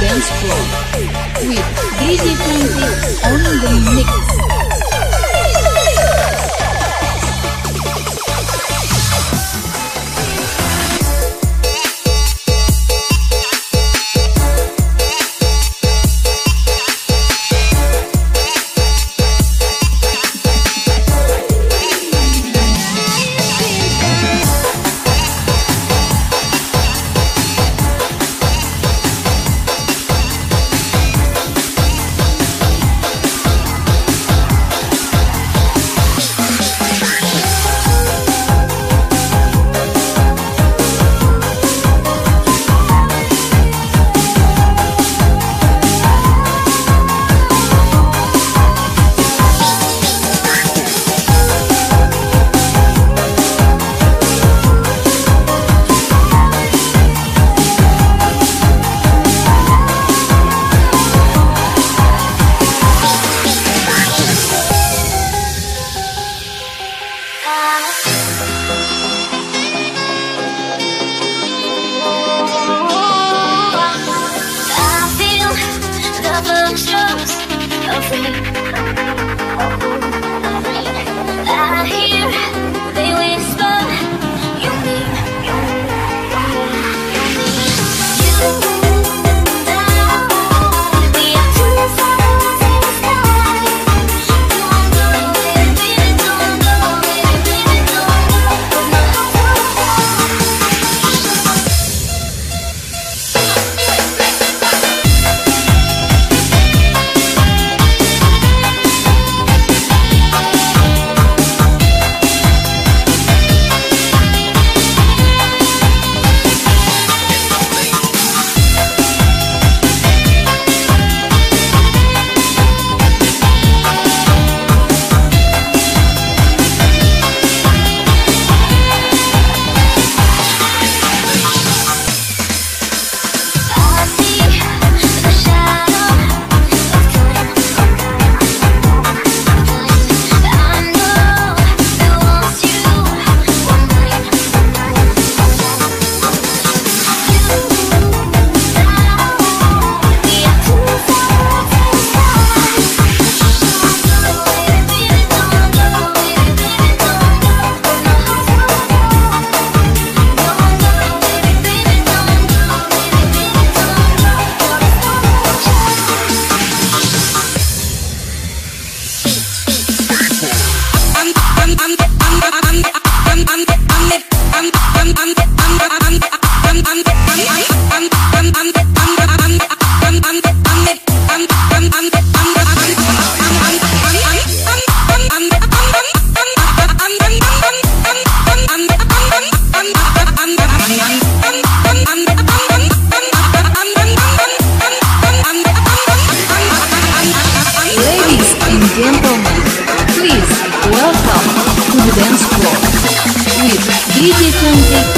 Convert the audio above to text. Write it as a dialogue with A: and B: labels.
A: dance floor with Breezy Twenty on the mix.
B: shows of me.
A: 直接枪击